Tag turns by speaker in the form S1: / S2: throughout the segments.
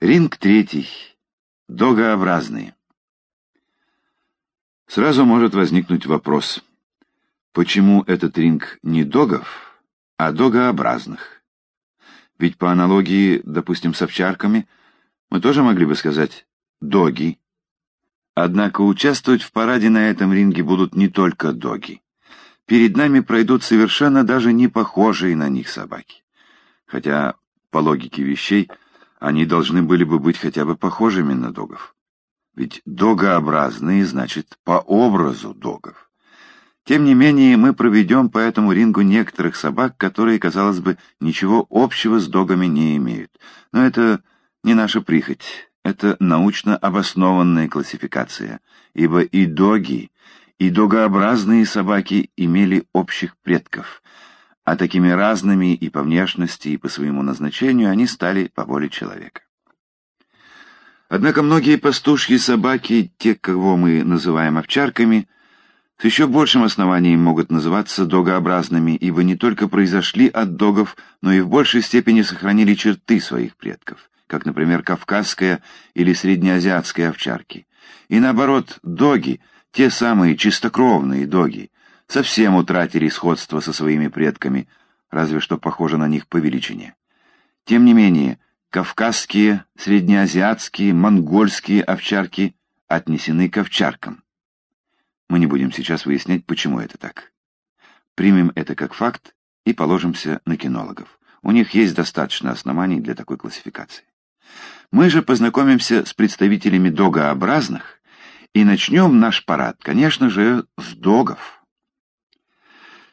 S1: Ринг третий. Догообразные. Сразу может возникнуть вопрос, почему этот ринг не догов, а догообразных? Ведь по аналогии, допустим, с овчарками, мы тоже могли бы сказать «доги». Однако участвовать в параде на этом ринге будут не только доги. Перед нами пройдут совершенно даже не похожие на них собаки. Хотя, по логике вещей, они должны были бы быть хотя бы похожими на догов. Ведь догообразные значит по образу догов. Тем не менее, мы проведем по этому рингу некоторых собак, которые, казалось бы, ничего общего с догами не имеют. Но это не наша прихоть, это научно обоснованная классификация, ибо и доги, и догообразные собаки имели общих предков, а такими разными и по внешности, и по своему назначению они стали по воле человека. Однако многие пастушьи собаки, те, кого мы называем овчарками, с еще большим основанием могут называться догообразными, ибо не только произошли от догов, но и в большей степени сохранили черты своих предков, как, например, кавказская или среднеазиатская овчарки. И наоборот, доги, те самые чистокровные доги, совсем утратили сходство со своими предками, разве что похожи на них по величине. Тем не менее, Кавказские, среднеазиатские, монгольские овчарки отнесены к овчаркам. Мы не будем сейчас выяснять, почему это так. Примем это как факт и положимся на кинологов. У них есть достаточно оснований для такой классификации. Мы же познакомимся с представителями догообразных и начнем наш парад, конечно же, с догов.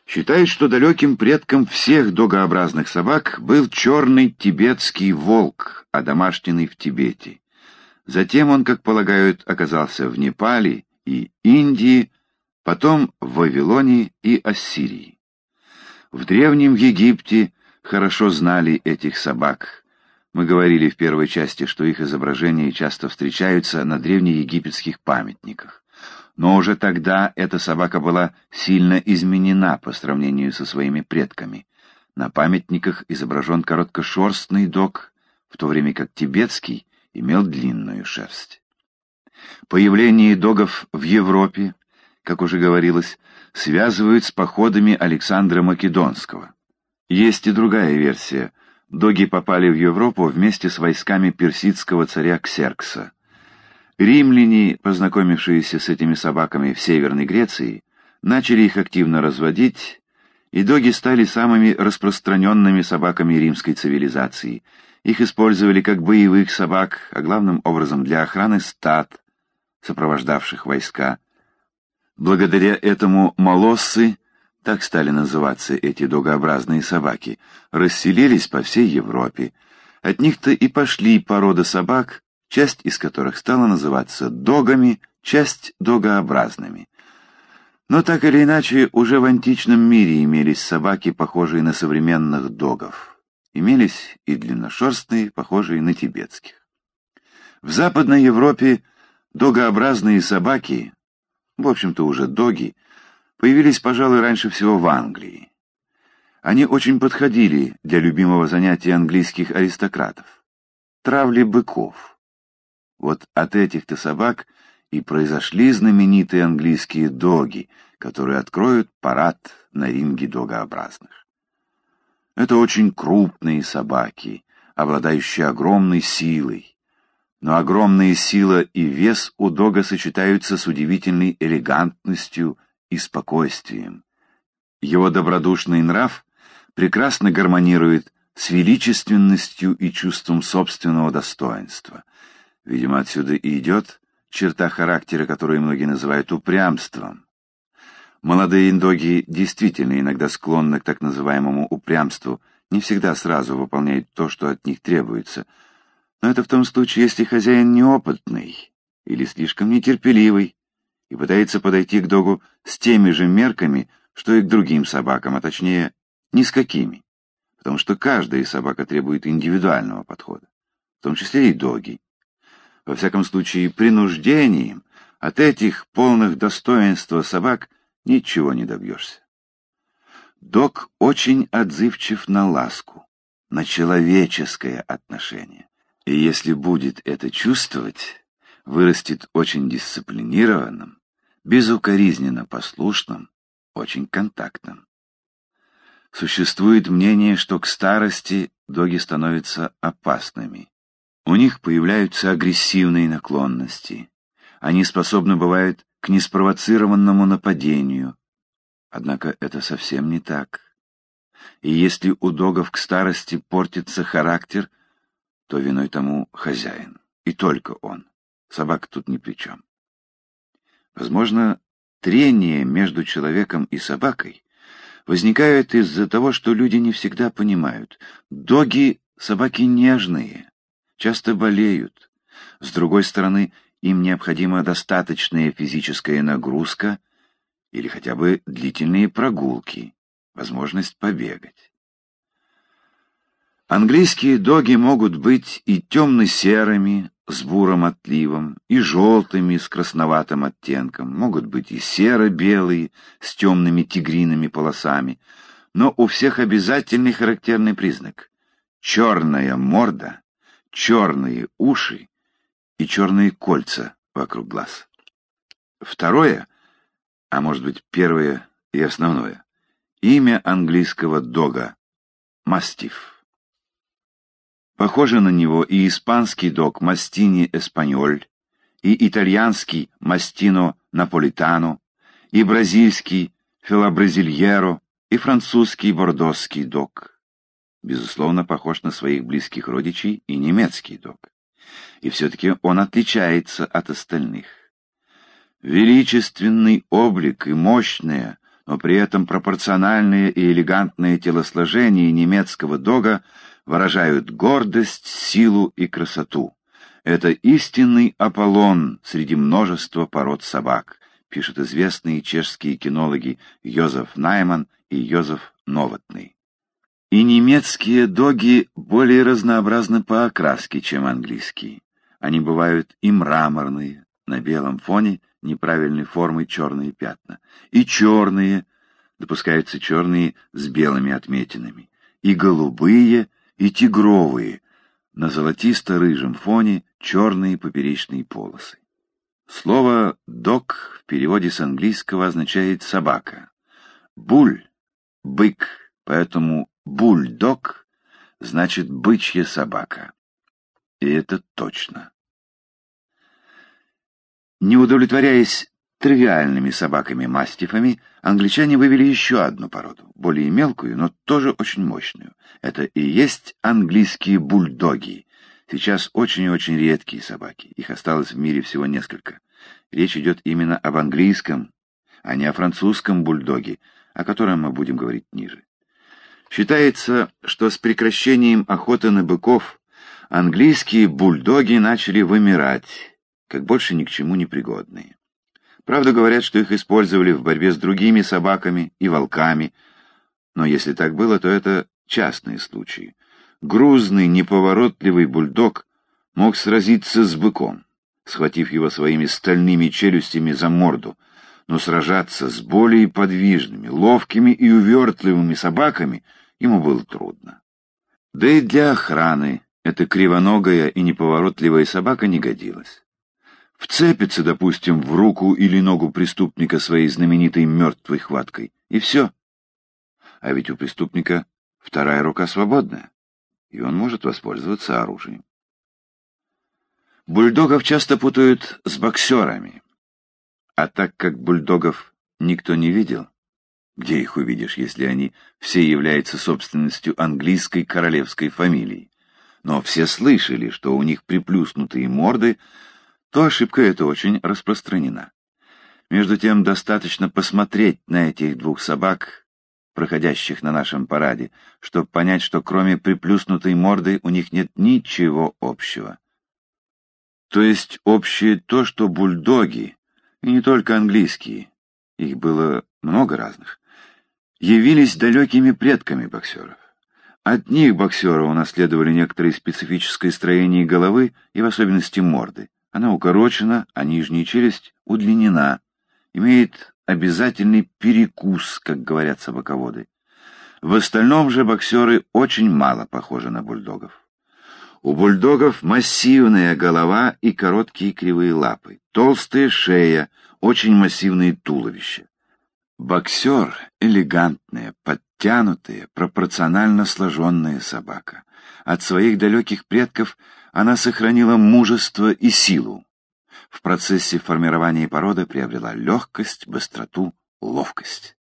S1: Считают, что далеким предком всех догообразных собак был черный тибетский волк, одомашненный в Тибете. Затем он, как полагают, оказался в Непале и Индии, потом в Вавилоне и Ассирии. В Древнем Египте хорошо знали этих собак. Мы говорили в первой части, что их изображения часто встречаются на древнеегипетских памятниках но уже тогда эта собака была сильно изменена по сравнению со своими предками. На памятниках изображен короткошерстный дог, в то время как тибетский имел длинную шерсть. Появление догов в Европе, как уже говорилось, связывают с походами Александра Македонского. Есть и другая версия. Доги попали в Европу вместе с войсками персидского царя Ксеркса. Римляне, познакомившиеся с этими собаками в Северной Греции, начали их активно разводить, и доги стали самыми распространенными собаками римской цивилизации. Их использовали как боевых собак, а главным образом для охраны стад, сопровождавших войска. Благодаря этому молоссы, так стали называться эти догообразные собаки, расселились по всей Европе. От них-то и пошли порода собак, часть из которых стала называться догами, часть догообразными. Но так или иначе, уже в античном мире имелись собаки, похожие на современных догов. Имелись и длинношерстные, похожие на тибетских. В Западной Европе догообразные собаки, в общем-то уже доги, появились, пожалуй, раньше всего в Англии. Они очень подходили для любимого занятия английских аристократов — травли быков. Вот от этих-то собак и произошли знаменитые английские доги, которые откроют парад на ринге догообразных. Это очень крупные собаки, обладающие огромной силой. Но огромная сила и вес у дога сочетаются с удивительной элегантностью и спокойствием. Его добродушный нрав прекрасно гармонирует с величественностью и чувством собственного достоинства — Видимо, отсюда и идет черта характера, которую многие называют упрямством. Молодые индоги действительно иногда склонны к так называемому упрямству, не всегда сразу выполняют то, что от них требуется. Но это в том случае, если хозяин неопытный или слишком нетерпеливый и пытается подойти к догу с теми же мерками, что и к другим собакам, а точнее, ни с какими. Потому что каждая собака требует индивидуального подхода, в том числе и доги. Во всяком случае, принуждением от этих полных достоинства собак ничего не добьешься. Док очень отзывчив на ласку, на человеческое отношение. И если будет это чувствовать, вырастет очень дисциплинированным, безукоризненно послушным, очень контактным. Существует мнение, что к старости доги становятся опасными. У них появляются агрессивные наклонности. Они способны, бывает, к неспровоцированному нападению. Однако это совсем не так. И если у догов к старости портится характер, то виной тому хозяин. И только он. Собака тут ни при чем. Возможно, трение между человеком и собакой возникает из-за того, что люди не всегда понимают. Доги — собаки нежные, часто болеют. С другой стороны, им необходима достаточная физическая нагрузка или хотя бы длительные прогулки, возможность побегать. Английские доги могут быть и темно-серыми, с бурым отливом, и желтыми, с красноватым оттенком, могут быть и серо-белые, с темными тигриными полосами, но у всех обязательный характерный признак — черная морда, черные уши и черные кольца вокруг глаз. Второе, а может быть первое и основное, имя английского дога — мастиф. Похоже на него и испанский дог Мастини Эспаньоль, и итальянский Мастино Наполитано, и бразильский Филобразильеро, и французский бордосский дог. Безусловно, похож на своих близких родичей и немецкий дог. И все-таки он отличается от остальных. Величественный облик и мощное, но при этом пропорциональное и элегантное телосложение немецкого дога выражают гордость, силу и красоту. Это истинный Аполлон среди множества пород собак, пишут известные чешские кинологи Йозеф Найман и Йозеф Новотный. И немецкие доги более разнообразны по окраске, чем английские. Они бывают и мраморные, на белом фоне неправильной формы черные пятна, и черные, допускаются черные с белыми отметинами, и голубые, и тигровые, на золотисто-рыжем фоне черные поперечные полосы. Слово «дог» в переводе с английского означает «собака». «Буль» — «бык», поэтому «бульдог» значит «бычья собака». И это точно. Не удовлетворяясь тривиальными собаками-мастифами, англичане вывели еще одну породу, более мелкую, но тоже очень мощную. Это и есть английские бульдоги. Сейчас очень и очень редкие собаки. Их осталось в мире всего несколько. Речь идет именно об английском, а не о французском бульдоге, о котором мы будем говорить ниже. Считается, что с прекращением охоты на быков английские бульдоги начали вымирать, как больше ни к чему не пригодные. Правда, говорят, что их использовали в борьбе с другими собаками и волками, но если так было, то это частные случаи. Грузный, неповоротливый бульдог мог сразиться с быком, схватив его своими стальными челюстями за морду, но сражаться с более подвижными, ловкими и увертливыми собаками ему было трудно. Да и для охраны эта кривоногая и неповоротливая собака не годилась вцепится, допустим, в руку или ногу преступника своей знаменитой мертвой хваткой, и все. А ведь у преступника вторая рука свободная, и он может воспользоваться оружием. Бульдогов часто путают с боксерами, а так как бульдогов никто не видел, где их увидишь, если они все являются собственностью английской королевской фамилии? Но все слышали, что у них приплюснутые морды — то ошибка эта очень распространена. Между тем, достаточно посмотреть на этих двух собак, проходящих на нашем параде, чтобы понять, что кроме приплюснутой морды у них нет ничего общего. То есть общее то, что бульдоги, и не только английские, их было много разных, явились далекими предками боксеров. От них боксеры унаследовали некоторое специфическое строение головы и в особенности морды. Она укорочена, а нижняя челюсть удлинена, имеет обязательный перекус, как говорят собаководы. В остальном же боксеры очень мало похожи на бульдогов. У бульдогов массивная голова и короткие кривые лапы, толстая шея, очень массивные туловища. Боксер — элегантная, подтянутая, пропорционально сложенная собака. От своих далеких предков она сохранила мужество и силу. В процессе формирования породы приобрела легкость, быстроту, ловкость.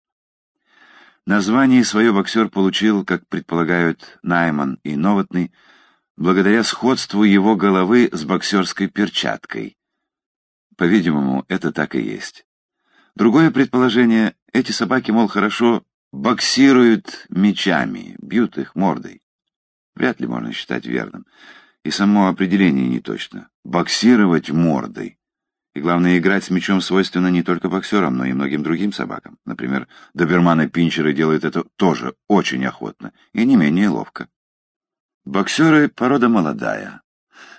S1: Название свое боксер получил, как предполагают Найман и Новотный, благодаря сходству его головы с боксерской перчаткой. По-видимому, это так и есть. Другое предположение — эти собаки, мол, хорошо боксируют мечами, бьют их мордой. Вряд ли можно считать верным. И само определение не точно. Боксировать мордой. И главное, играть с мечом свойственно не только боксерам, но и многим другим собакам. Например, доберманы-пинчеры делают это тоже очень охотно и не менее ловко. Боксеры — порода молодая.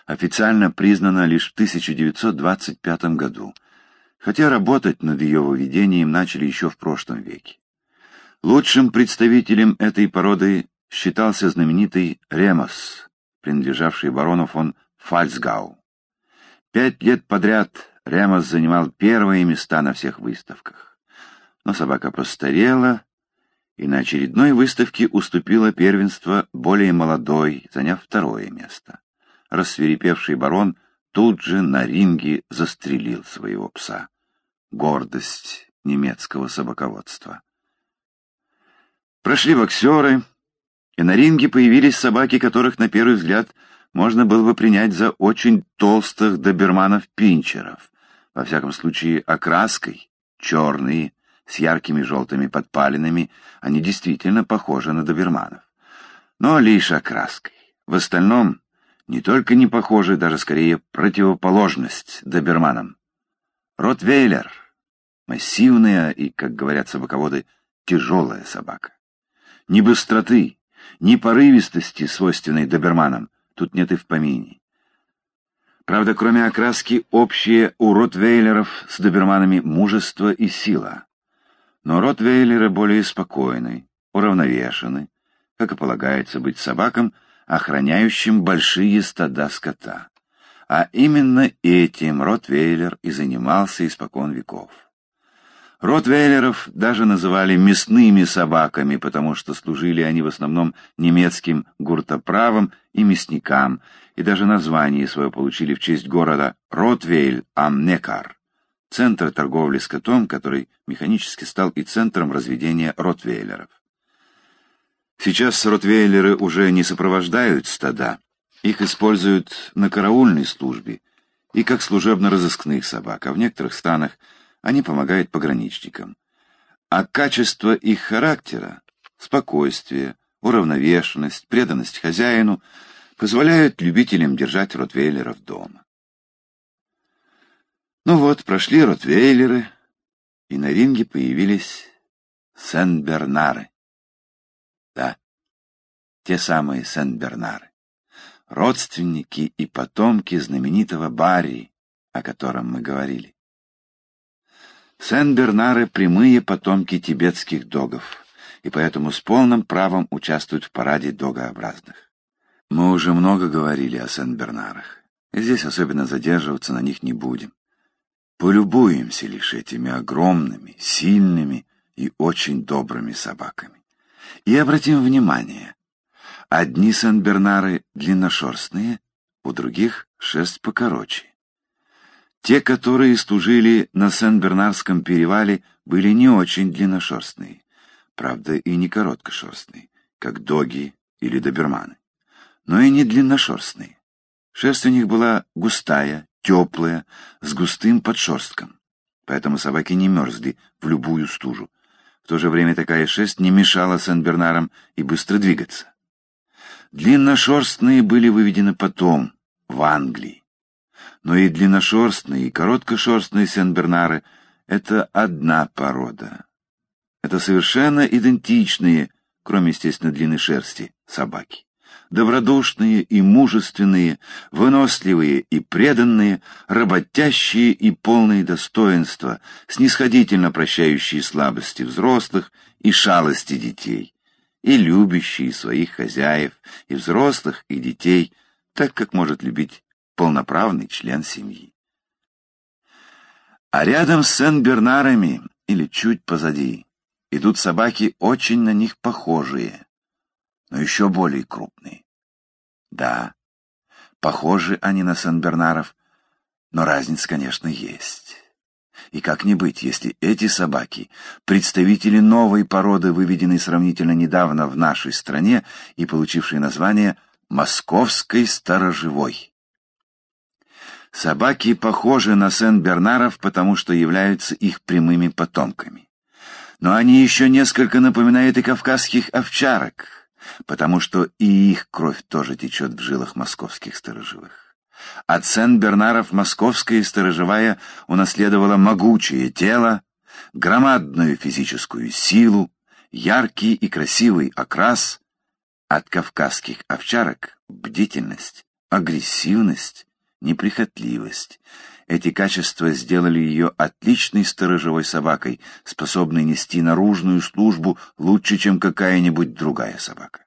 S1: Официально признана лишь в 1925 году, хотя работать над ее выведением начали еще в прошлом веке. Лучшим представителем этой породы считался знаменитый Ремос, принадлежавший барону фон Фальцгау. Пять лет подряд Ремос занимал первые места на всех выставках. Но собака постарела и на очередной выставке уступила первенство более молодой, заняв второе место. Рассверепевший барон тут же на ринге застрелил своего пса. Гордость немецкого собаководства. Прошли боксеры, и на ринге появились собаки, которых, на первый взгляд, можно было бы принять за очень толстых доберманов-пинчеров. Во всяком случае, окраской, черные, с яркими желтыми подпалинами, они действительно похожи на доберманов. Но лишь окраской. В остальном не только не похожи, даже скорее противоположность доберманам. Ротвейлер — массивная и, как говорят собаководы, тяжелая собака. Ни быстроты, ни порывистости, свойственной доберманам, тут нет и в помине. Правда, кроме окраски, общее у ротвейлеров с доберманами мужество и сила. Но ротвейлеры более спокойны, уравновешены, как и полагается быть собакам, охраняющим большие стада скота. А именно этим ротвейлер и занимался испокон веков. Ротвейлеров даже называли мясными собаками, потому что служили они в основном немецким гуртоправам и мясникам, и даже название свое получили в честь города Ротвейль ам Некар центр торговли скотом, который механически стал и центром разведения ротвейлеров. Сейчас ротвейлеры уже не сопровождают стада, их используют на караульной службе и как служебно-розыскных собак, а в некоторых странах они помогают пограничникам. А качество их характера, спокойствие, уравновешенность, преданность хозяину позволяют любителям держать ротвейлеров дома. Ну вот, прошли ротвейлеры, и на ринге появились Сен-Бернары. Да, те самые Сен-Бернары. Родственники и потомки знаменитого Барри, о котором мы говорили. Сен-Бернары — прямые потомки тибетских догов, и поэтому с полным правом участвуют в параде догообразных. Мы уже много говорили о Сен-Бернарах, и здесь особенно задерживаться на них не будем. Полюбуемся лишь этими огромными, сильными и очень добрыми собаками. И обратим внимание, одни Сен-Бернары длинношерстные, у других шерсть покороче. Те, которые служили на Сен-Бернарском перевале, были не очень длинношерстные, правда и не короткошерстные, как доги или доберманы, но и не длинношерстные. Шерсть у них была густая, теплая, с густым подшерстком. Поэтому собаки не мерзли в любую стужу. В то же время такая шерсть не мешала Сен-Бернарам и быстро двигаться. Длинношерстные были выведены потом, в Англии. Но и длинношерстные, и короткошерстные Сен-Бернары — это одна порода. Это совершенно идентичные, кроме, естественно, длины шерсти, собаки добродушные и мужественные, выносливые и преданные, работящие и полные достоинства, снисходительно прощающие слабости взрослых и шалости детей, и любящие своих хозяев, и взрослых, и детей, так как может любить полноправный член семьи. А рядом с Сен-Бернарами, или чуть позади, идут собаки очень на них похожие, но еще более крупные. Да, похожи они на Сен-Бернаров, но разница, конечно, есть. И как не быть, если эти собаки — представители новой породы, выведенной сравнительно недавно в нашей стране и получившей название «Московской сторожевой». Собаки похожи на Сен-Бернаров, потому что являются их прямыми потомками. Но они еще несколько напоминают и кавказских овчарок, потому что и их кровь тоже течет в жилах московских сторожевых. От Сен-Бернаров московская сторожевая унаследовала могучее тело, громадную физическую силу, яркий и красивый окрас, от кавказских овчарок — бдительность, агрессивность, неприхотливость. Эти качества сделали ее отличной сторожевой собакой, способной нести наружную службу лучше, чем какая-нибудь другая собака.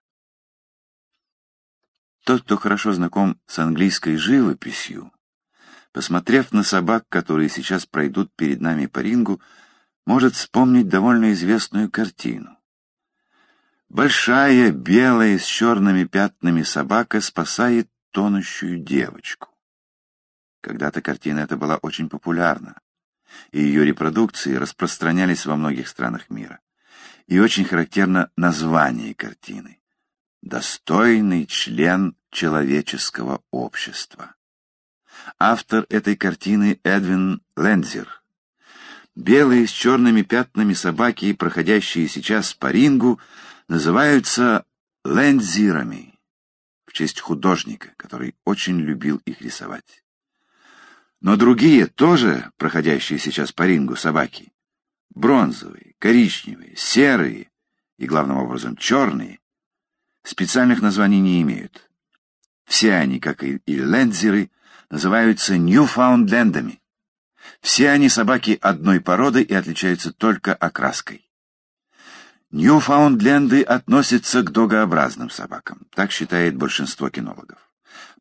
S1: Тот, кто хорошо знаком с английской живописью, посмотрев на собак, которые сейчас пройдут перед нами по рингу, может вспомнить довольно известную картину. Большая, белая, с черными пятнами собака спасает тонущую девочку. Когда-то картина эта была очень популярна, и ее репродукции распространялись во многих странах мира. И очень характерно название картины «Достойный член человеческого общества». Автор этой картины Эдвин Лензер. Белые с черными пятнами собаки, проходящие сейчас по рингу, называются лензирами в честь художника, который очень любил их рисовать. Но другие тоже, проходящие сейчас по рингу собаки, бронзовые, коричневые, серые и, главным образом, черные, специальных названий не имеют. Все они, как и лендзеры, называются ньюфаундлендами. Все они собаки одной породы и отличаются только окраской. Ньюфаундленды относятся к догообразным собакам, так считает большинство кинологов.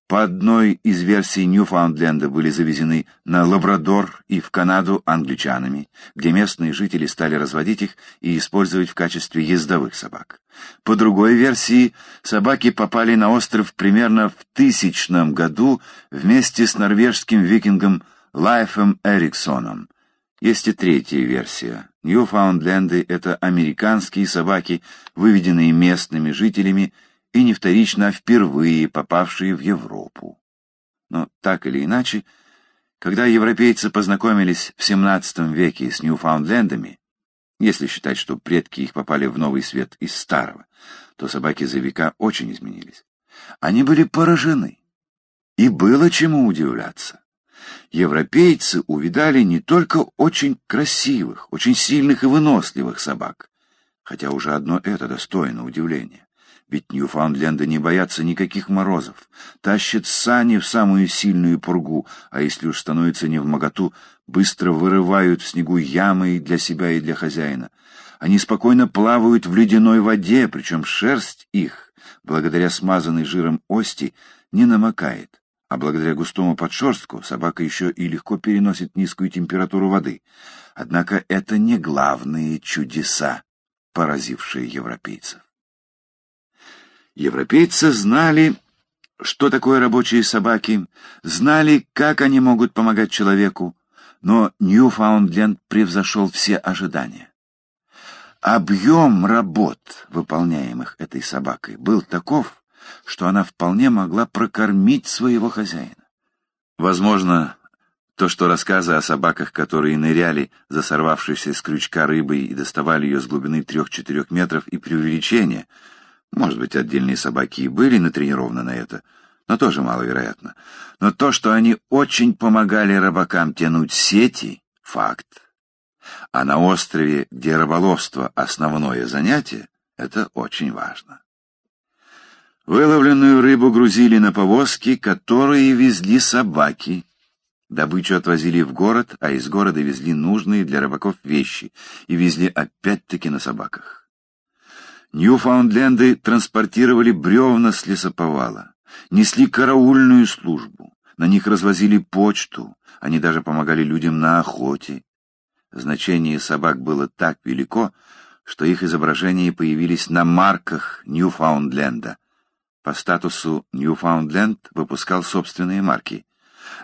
S1: По одной из версий Ньюфаундленда были завезены на Лабрадор и в Канаду англичанами, где местные жители стали разводить их и использовать в качестве ездовых собак. По другой версии, собаки попали на остров примерно в тысячном году вместе с норвежским викингом Лейфом Эриксоном. Есть и третья версия. Ньюфаундленды — это американские собаки, выведенные местными жителями, и не вторично, а впервые попавшие в Европу. Но так или иначе, когда европейцы познакомились в XVII веке с Ньюфаундлендами, если считать, что предки их попали в новый свет из старого, то собаки за века очень изменились. Они были поражены. И было чему удивляться. Европейцы увидали не только очень красивых, очень сильных и выносливых собак, хотя уже одно это достойно удивления. Ведь Ньюфаундленды не боятся никаких морозов, тащат сани в самую сильную пургу, а если уж становится не в моготу, быстро вырывают в снегу ямы для себя и для хозяина. Они спокойно плавают в ледяной воде, причем шерсть их, благодаря смазанной жиром ости, не намокает, а благодаря густому подшерстку собака еще и легко переносит низкую температуру воды. Однако это не главные чудеса, поразившие европейцев. Европейцы знали, что такое рабочие собаки, знали, как они могут помогать человеку, но Ньюфаундленд превзошел все ожидания. Объем работ, выполняемых этой собакой, был таков, что она вполне могла прокормить своего хозяина. Возможно, то, что рассказы о собаках, которые ныряли за сорвавшейся с крючка рыбой и доставали ее с глубины трех-четырех метров, и преувеличение — может быть, отдельные собаки и были натренированы на это, но тоже маловероятно. Но то, что они очень помогали рыбакам тянуть сети — факт. А на острове, где рыболовство — основное занятие, это очень важно. Выловленную рыбу грузили на повозки, которые везли собаки. Добычу отвозили в город, а из города везли нужные для рыбаков вещи и везли опять-таки на собаках. Ньюфаундленды транспортировали бревна с лесоповала, несли караульную службу, на них развозили почту, они даже помогали людям на охоте. Значение собак было так велико, что их изображения появились на марках Ньюфаундленда. По статусу Ньюфаундленд выпускал собственные марки.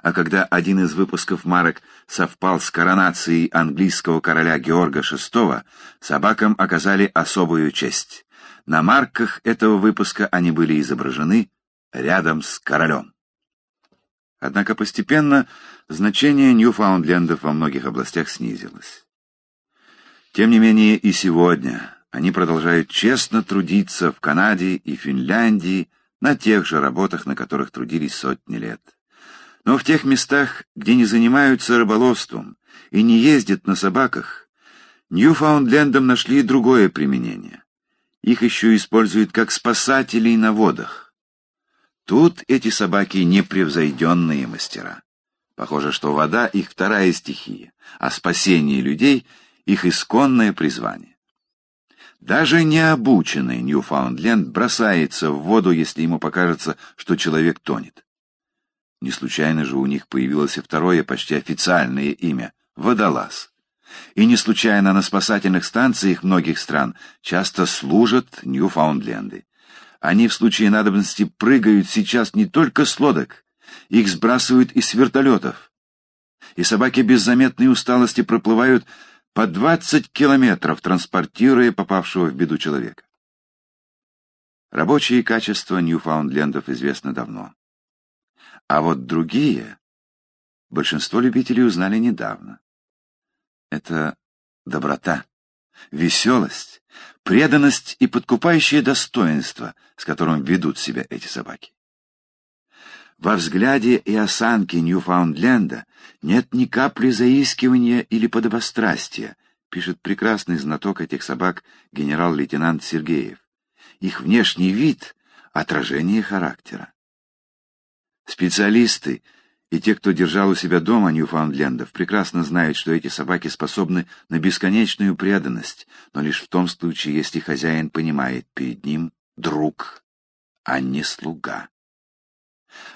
S1: А когда один из выпусков марок совпал с коронацией английского короля Георга VI, собакам оказали особую честь. На марках этого выпуска они были изображены рядом с королем. Однако постепенно значение Ньюфаундлендов во многих областях снизилось. Тем не менее и сегодня они продолжают честно трудиться в Канаде и Финляндии на тех же работах, на которых трудились сотни лет. Но в тех местах, где не занимаются рыболовством и не ездят на собаках, Ньюфаундлендам нашли другое применение. Их еще используют как спасателей на водах. Тут эти собаки непревзойденные мастера. Похоже, что вода — их вторая стихия, а спасение людей — их исконное призвание. Даже необученный Ньюфаундленд бросается в воду, если ему покажется, что человек тонет. Не случайно же у них появилось и второе, почти официальное имя — водолаз. И не случайно на спасательных станциях многих стран часто служат Ньюфаундленды. Они в случае надобности прыгают сейчас не только с лодок, их сбрасывают из вертолетов. И собаки без заметной усталости проплывают по 20 километров, транспортируя попавшего в беду человека. Рабочие качества Ньюфаундлендов известны давно. А вот другие большинство любителей узнали недавно. Это доброта, веселость, преданность и подкупающее достоинство, с которым ведут себя эти собаки. Во взгляде и осанке Ньюфаундленда нет ни капли заискивания или подобострастия, пишет прекрасный знаток этих собак генерал-лейтенант Сергеев. Их внешний вид — отражение характера. Специалисты и те, кто держал у себя дома Ньюфаундлендов, прекрасно знают, что эти собаки способны на бесконечную преданность, но лишь в том случае, если хозяин понимает перед ним друг, а не слуга.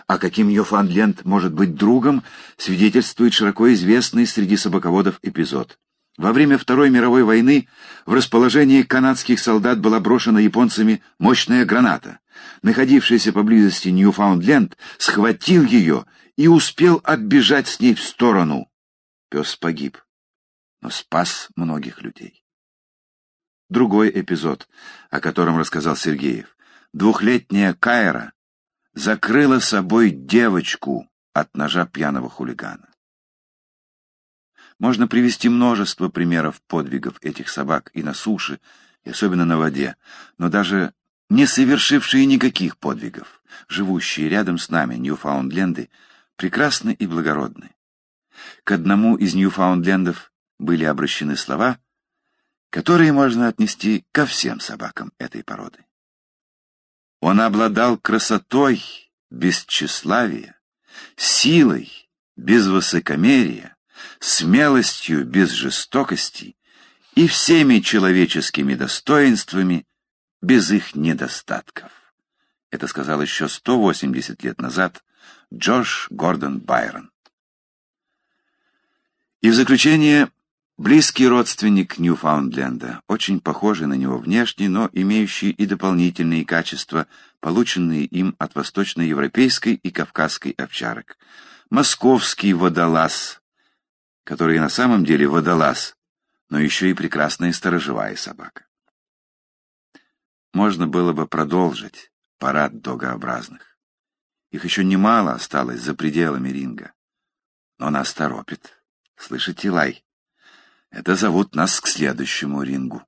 S1: А каким Ньюфаундленд может быть другом, свидетельствует широко известный среди собаководов эпизод. Во время Второй мировой войны в расположении канадских солдат была брошена японцами мощная граната. Находившийся поблизости Ньюфаундленд схватил ее и успел отбежать с ней в сторону. Пес погиб, но спас многих людей. Другой эпизод, о котором рассказал Сергеев. Двухлетняя Кайра закрыла собой девочку от ножа пьяного хулигана. Можно привести множество примеров подвигов этих собак и на суше, и особенно на воде, но даже не совершившие никаких подвигов, живущие рядом с нами Ньюфаундленды, прекрасны и благородны. К одному из Ньюфаундлендов были обращены слова, которые можно отнести ко всем собакам этой породы. Он обладал красотой без тщеславия, силой без высокомерия, смелостью без жестокости и всеми человеческими достоинствами без их недостатков. Это сказал еще 180 лет назад Джордж Гордон Байрон. И в заключение, близкий родственник Ньюфаундленда, очень похожий на него внешне, но имеющий и дополнительные качества, полученные им от восточноевропейской и кавказской овчарок. Московский водолаз, который на самом деле водолаз, но еще и прекрасная сторожевая собака. Можно было бы продолжить парад догообразных. Их еще немало осталось за пределами ринга. Но нас торопит. Слышите, Лай? Это зовут нас к следующему рингу.